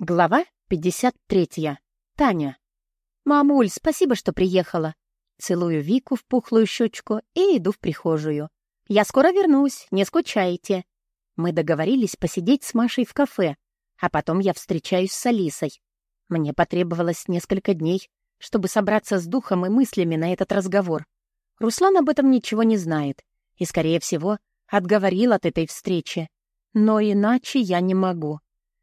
Глава 53. Таня. «Мамуль, спасибо, что приехала». Целую Вику в пухлую щечку и иду в прихожую. «Я скоро вернусь, не скучайте». Мы договорились посидеть с Машей в кафе, а потом я встречаюсь с Алисой. Мне потребовалось несколько дней, чтобы собраться с духом и мыслями на этот разговор. Руслан об этом ничего не знает и, скорее всего, отговорил от этой встречи. Но иначе я не могу.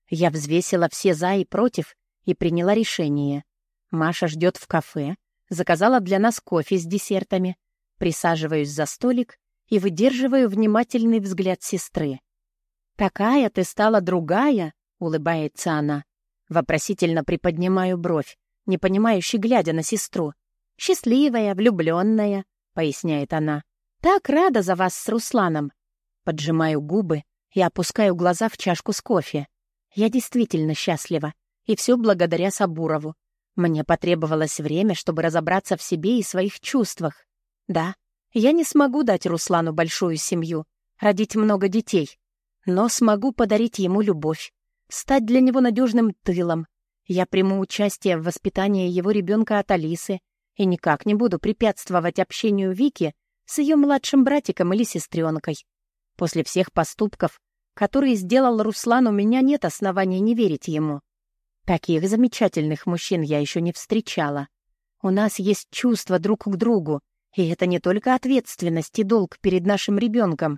Я взвесила все «за» и «против» и приняла решение. Маша ждет в кафе, заказала для нас кофе с десертами, присаживаюсь за столик и выдерживаю внимательный взгляд сестры. «Такая ты стала другая», — улыбается она. Вопросительно приподнимаю бровь, непонимающе глядя на сестру. «Счастливая, влюбленная», — поясняет она. «Так рада за вас с Русланом». Поджимаю губы и опускаю глаза в чашку с кофе. Я действительно счастлива. И все благодаря Сабурову. Мне потребовалось время, чтобы разобраться в себе и своих чувствах. Да, я не смогу дать Руслану большую семью, родить много детей, но смогу подарить ему любовь, стать для него надежным тылом. Я приму участие в воспитании его ребенка от Алисы и никак не буду препятствовать общению Вики с ее младшим братиком или сестренкой. После всех поступков, который сделал Руслан, у меня нет оснований не верить ему. Таких замечательных мужчин я еще не встречала. У нас есть чувства друг к другу, и это не только ответственность и долг перед нашим ребенком.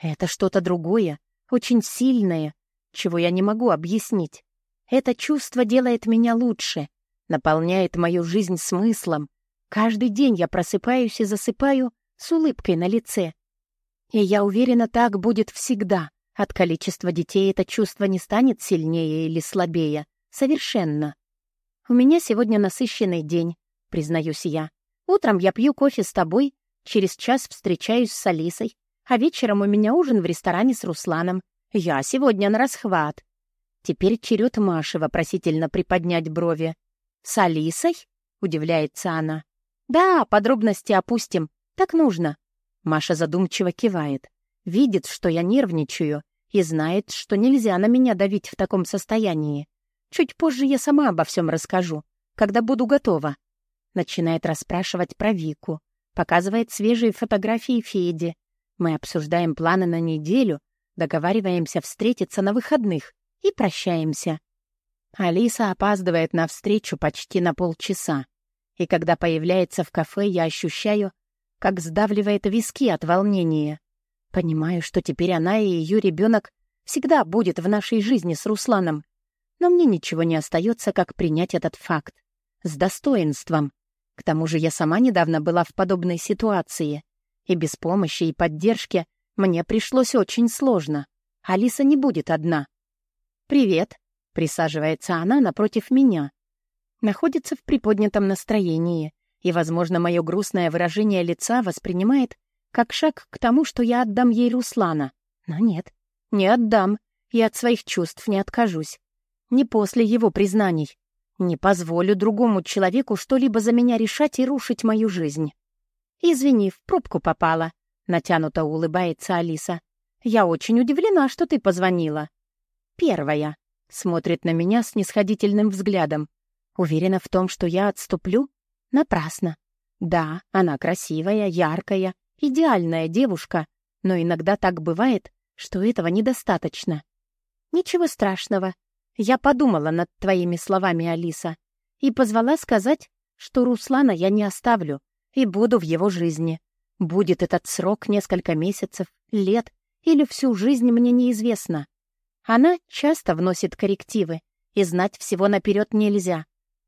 Это что-то другое, очень сильное, чего я не могу объяснить. Это чувство делает меня лучше, наполняет мою жизнь смыслом. Каждый день я просыпаюсь и засыпаю с улыбкой на лице. И я уверена, так будет всегда. От количества детей это чувство не станет сильнее или слабее. Совершенно. У меня сегодня насыщенный день, признаюсь я. Утром я пью кофе с тобой, через час встречаюсь с Алисой, а вечером у меня ужин в ресторане с Русланом. Я сегодня на расхват. Теперь черед Маши вопросительно приподнять брови. «С Алисой?» — удивляется она. «Да, подробности опустим. Так нужно». Маша задумчиво кивает. Видит, что я нервничаю, и знает, что нельзя на меня давить в таком состоянии. Чуть позже я сама обо всем расскажу, когда буду готова. Начинает расспрашивать про Вику, показывает свежие фотографии Феди. Мы обсуждаем планы на неделю, договариваемся встретиться на выходных и прощаемся. Алиса опаздывает на встречу почти на полчаса. И когда появляется в кафе, я ощущаю, как сдавливает виски от волнения. Понимаю, что теперь она и ее ребенок всегда будет в нашей жизни с Русланом. Но мне ничего не остается, как принять этот факт. С достоинством. К тому же я сама недавно была в подобной ситуации. И без помощи и поддержки мне пришлось очень сложно. Алиса не будет одна. «Привет», — присаживается она напротив меня. Находится в приподнятом настроении, и, возможно, мое грустное выражение лица воспринимает как шаг к тому, что я отдам ей Руслана. Но нет, не отдам, и от своих чувств не откажусь. Не после его признаний. Не позволю другому человеку что-либо за меня решать и рушить мою жизнь. «Извини, в пробку попала», — натянуто улыбается Алиса. «Я очень удивлена, что ты позвонила». «Первая», — смотрит на меня с нисходительным взглядом. Уверена в том, что я отступлю? Напрасно. Да, она красивая, яркая, идеальная девушка, но иногда так бывает, что этого недостаточно. Ничего страшного. Я подумала над твоими словами, Алиса, и позвала сказать, что Руслана я не оставлю и буду в его жизни. Будет этот срок несколько месяцев, лет или всю жизнь мне неизвестно. Она часто вносит коррективы, и знать всего наперед нельзя.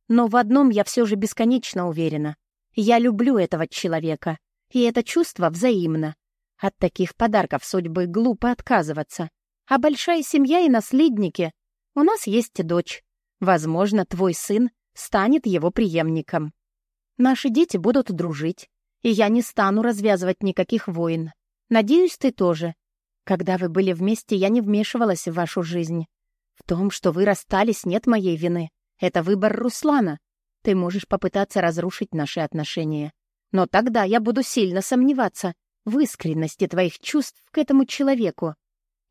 Но в одном я все же бесконечно уверена. Я люблю этого человека, и это чувство взаимно. От таких подарков судьбы глупо отказываться. А большая семья и наследники. У нас есть дочь. Возможно, твой сын станет его преемником. Наши дети будут дружить, и я не стану развязывать никаких войн. Надеюсь, ты тоже. Когда вы были вместе, я не вмешивалась в вашу жизнь. В том, что вы расстались, нет моей вины. Это выбор Руслана. Ты можешь попытаться разрушить наши отношения. Но тогда я буду сильно сомневаться в искренности твоих чувств к этому человеку.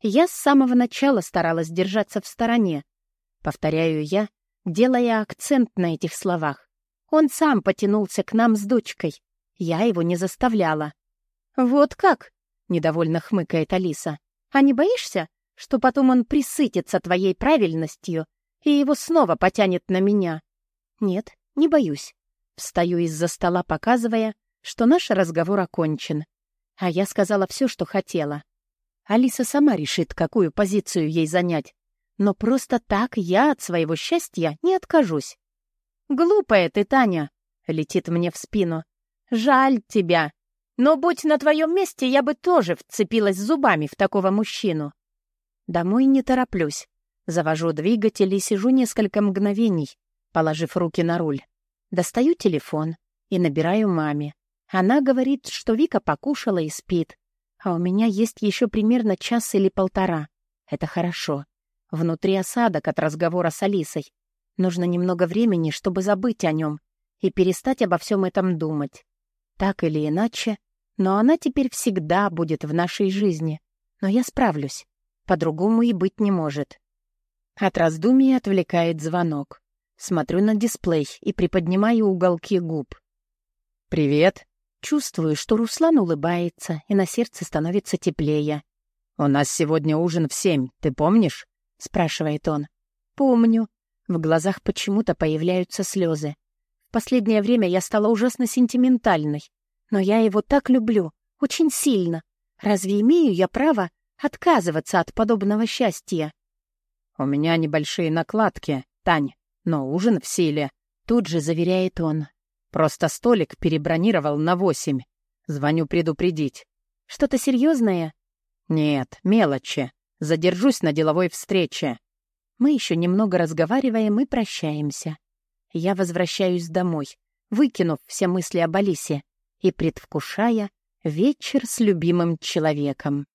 Я с самого начала старалась держаться в стороне. Повторяю я, делая акцент на этих словах. Он сам потянулся к нам с дочкой. Я его не заставляла. «Вот как?» — недовольно хмыкает Алиса. «А не боишься, что потом он присытится твоей правильностью и его снова потянет на меня?» «Нет, не боюсь». Встаю из-за стола, показывая, что наш разговор окончен. А я сказала все, что хотела. Алиса сама решит, какую позицию ей занять. Но просто так я от своего счастья не откажусь. «Глупая ты, Таня!» — летит мне в спину. «Жаль тебя. Но будь на твоем месте, я бы тоже вцепилась зубами в такого мужчину». Домой не тороплюсь. Завожу двигатель и сижу несколько мгновений, положив руки на руль. Достаю телефон и набираю маме. Она говорит, что Вика покушала и спит. А у меня есть еще примерно час или полтора. Это хорошо. Внутри осадок от разговора с Алисой. Нужно немного времени, чтобы забыть о нем и перестать обо всем этом думать. Так или иначе, но она теперь всегда будет в нашей жизни. Но я справлюсь. По-другому и быть не может. От раздумий отвлекает звонок. Смотрю на дисплей и приподнимаю уголки губ. «Привет!» Чувствую, что Руслан улыбается, и на сердце становится теплее. «У нас сегодня ужин в семь, ты помнишь?» — спрашивает он. «Помню». В глазах почему-то появляются слезы. В последнее время я стала ужасно сентиментальной. Но я его так люблю, очень сильно. Разве имею я право отказываться от подобного счастья? «У меня небольшие накладки, Тань, но ужин в силе», — тут же заверяет он. Просто столик перебронировал на восемь. Звоню предупредить. Что-то серьезное? Нет, мелочи. Задержусь на деловой встрече. Мы еще немного разговариваем и прощаемся. Я возвращаюсь домой, выкинув все мысли об Алисе и предвкушая вечер с любимым человеком.